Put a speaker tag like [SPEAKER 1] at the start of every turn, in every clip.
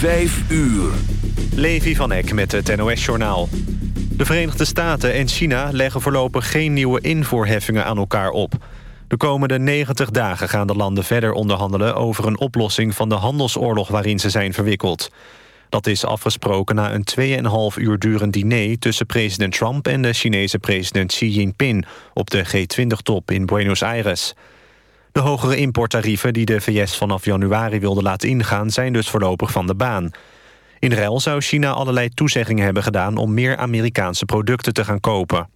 [SPEAKER 1] Vijf uur.
[SPEAKER 2] Levi van Eck met het NOS-journaal. De Verenigde Staten en China leggen voorlopig geen nieuwe invoerheffingen aan elkaar op. De komende 90 dagen gaan de landen verder onderhandelen... over een oplossing van de handelsoorlog waarin ze zijn verwikkeld. Dat is afgesproken na een 2,5 uur durend diner... tussen president Trump en de Chinese president Xi Jinping... op de G20-top in Buenos Aires. De hogere importtarieven die de VS vanaf januari wilde laten ingaan... zijn dus voorlopig van de baan. In ruil zou China allerlei toezeggingen hebben gedaan... om meer Amerikaanse producten te gaan kopen.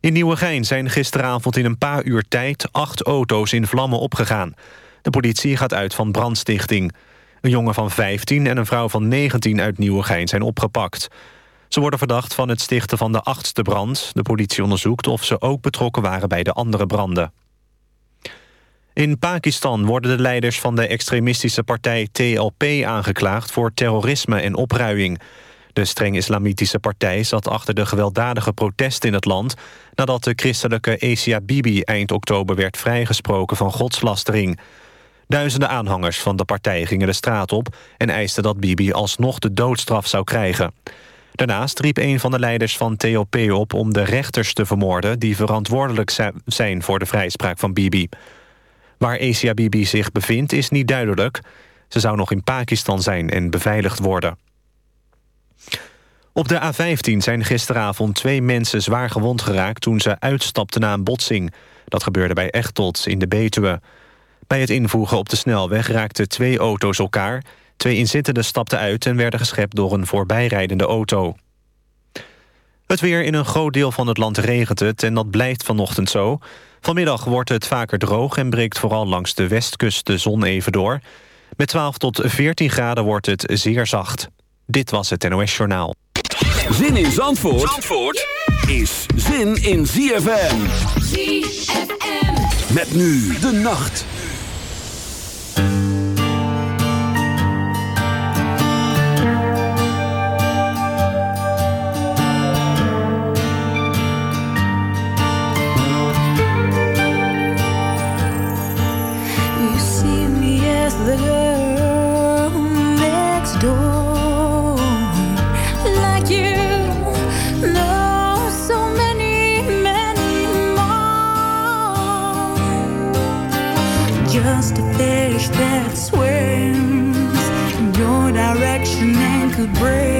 [SPEAKER 2] In Nieuwegein zijn gisteravond in een paar uur tijd... acht auto's in vlammen opgegaan. De politie gaat uit van brandstichting. Een jongen van 15 en een vrouw van 19 uit Nieuwegein zijn opgepakt. Ze worden verdacht van het stichten van de achtste brand. De politie onderzoekt of ze ook betrokken waren bij de andere branden. In Pakistan worden de leiders van de extremistische partij TLP aangeklaagd voor terrorisme en opruiing. De streng islamitische partij zat achter de gewelddadige protesten in het land... nadat de christelijke Asia Bibi eind oktober werd vrijgesproken van godslastering. Duizenden aanhangers van de partij gingen de straat op... en eisten dat Bibi alsnog de doodstraf zou krijgen. Daarnaast riep een van de leiders van TLP op om de rechters te vermoorden... die verantwoordelijk zijn voor de vrijspraak van Bibi. Waar Asia Bibi zich bevindt is niet duidelijk. Ze zou nog in Pakistan zijn en beveiligd worden. Op de A15 zijn gisteravond twee mensen zwaar gewond geraakt... toen ze uitstapten na een botsing. Dat gebeurde bij Echtelt in de Betuwe. Bij het invoegen op de snelweg raakten twee auto's elkaar. Twee inzittenden stapten uit en werden geschept door een voorbijrijdende auto. Het weer in een groot deel van het land regent het en dat blijft vanochtend zo. Vanmiddag wordt het vaker droog en breekt vooral langs de westkust de zon even door. Met 12 tot 14 graden wordt het zeer zacht. Dit was het NOS Journaal.
[SPEAKER 1] Zin in Zandvoort, Zandvoort is zin in ZFM.
[SPEAKER 3] ZFM.
[SPEAKER 1] Met nu de nacht.
[SPEAKER 4] The girl next door, like you know so many, many more. Just a fish that swims in your direction and could bring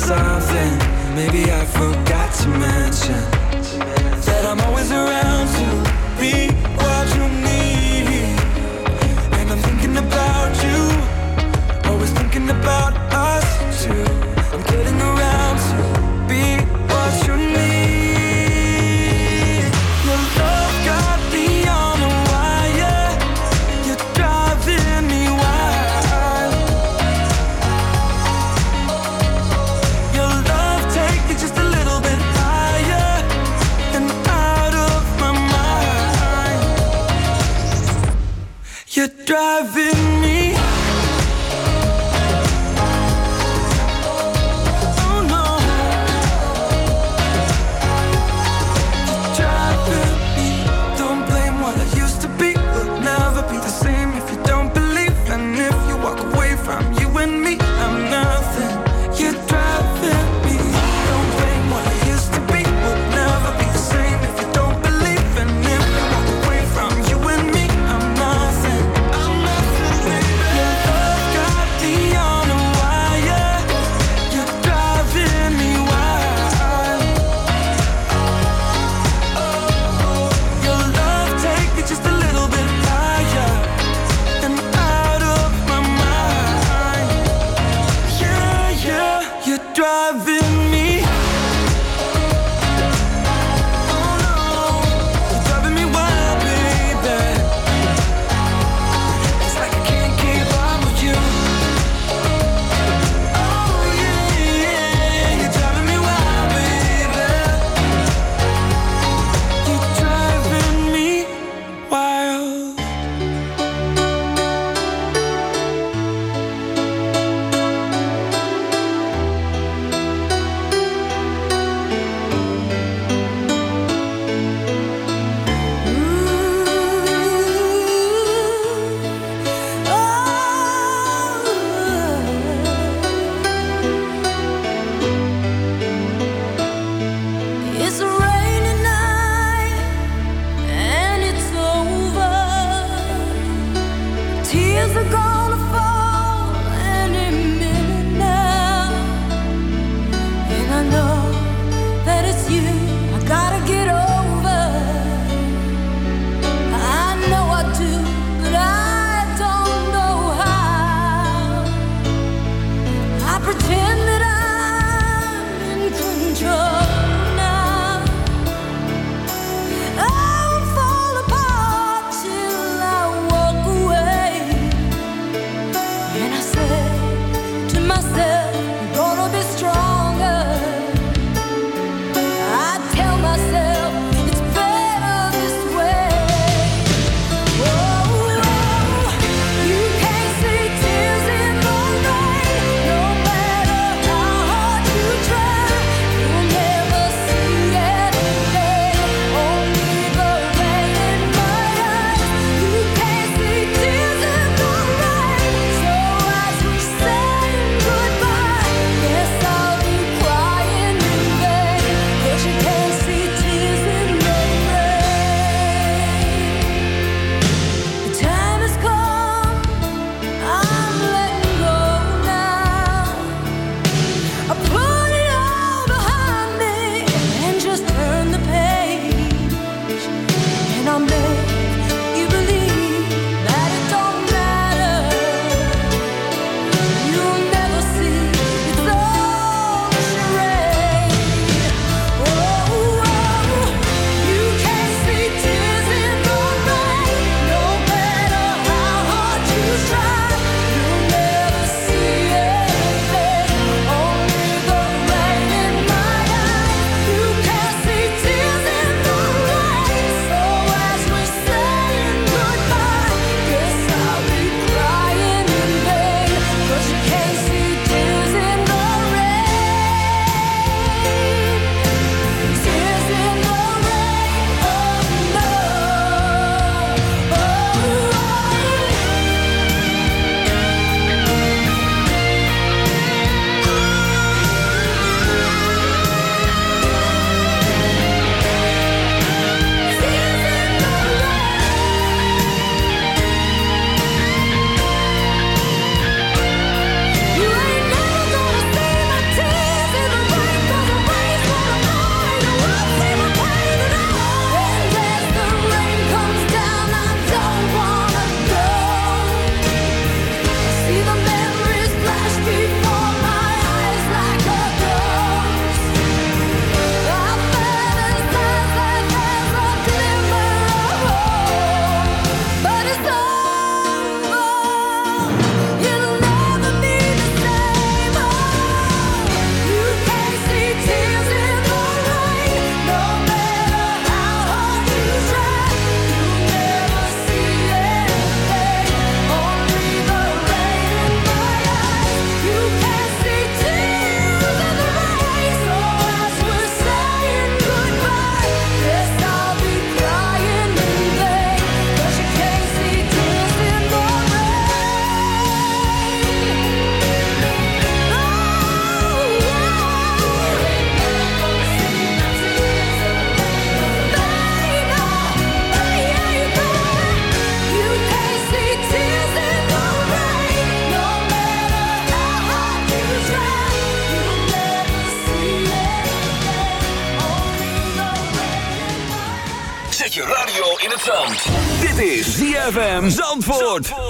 [SPEAKER 5] something. Maybe I forgot to mention That I'm always around.
[SPEAKER 4] Zandvoort.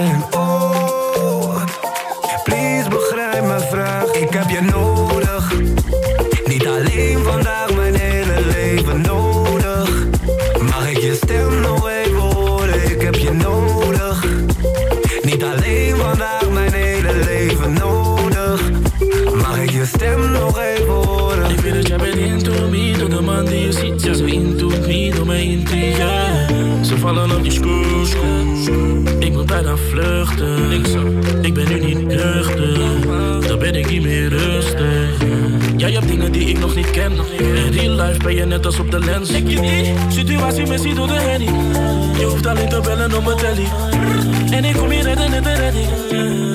[SPEAKER 6] je nodig, niet alleen vandaag, mijn hele leven nodig. Mag ik je stem nog even horen? Ik heb je nodig, niet alleen vandaag, mijn hele leven nodig. Mag ik je stem nog even horen?
[SPEAKER 7] Ik weet dat jij bent into me Door de man die je ziet, ja zo into me Door mijn intrigue Ze vallen op die screw, Ik moet bijna vluchten Ik, ik ben nu niet nuchter Dan ben ik niet meer Jij hebt dingen die ik nog niet ken. In real life ben je net als op de lens. Ik je die situatie missie door de henny Je hoeft alleen te bellen op mijn telly. En ik kom hier redden net een redding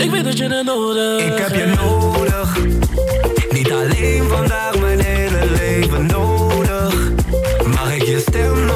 [SPEAKER 7] Ik weet dat je het nodig
[SPEAKER 6] Ik heb je nodig, niet alleen vandaag, mijn hele leven nodig. Mag ik je stem nog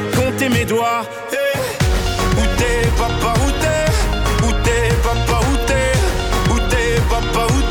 [SPEAKER 5] compté mes doigts. Eh, Où t'es papa, où t'es? Où t'es papa, où t'es? Où t'es papa, où t'es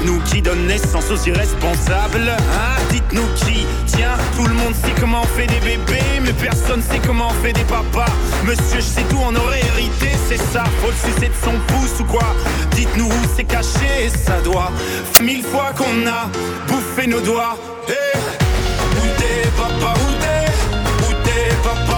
[SPEAKER 5] Dites-nous qui donne naissance aux irresponsables Hein Dites-nous qui. Tiens, tout le monde sait comment on fait des bébés Mais personne sait comment on fait des papas. Monsieur, je sais tout, on aurait hérité, c'est ça. Faut le sucer de son pouce ou quoi? Dites-nous où c'est caché, ça doit Mille fois qu'on a bouffé nos doigts. Eh, Où t'es, papa, où t'es? Où t'es, papa,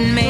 [SPEAKER 4] and me.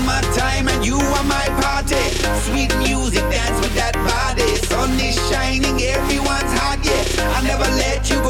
[SPEAKER 8] summertime and you are my party. Sweet music, dance with that body. Sun is shining, everyone's hot, yeah. I'll never let you go.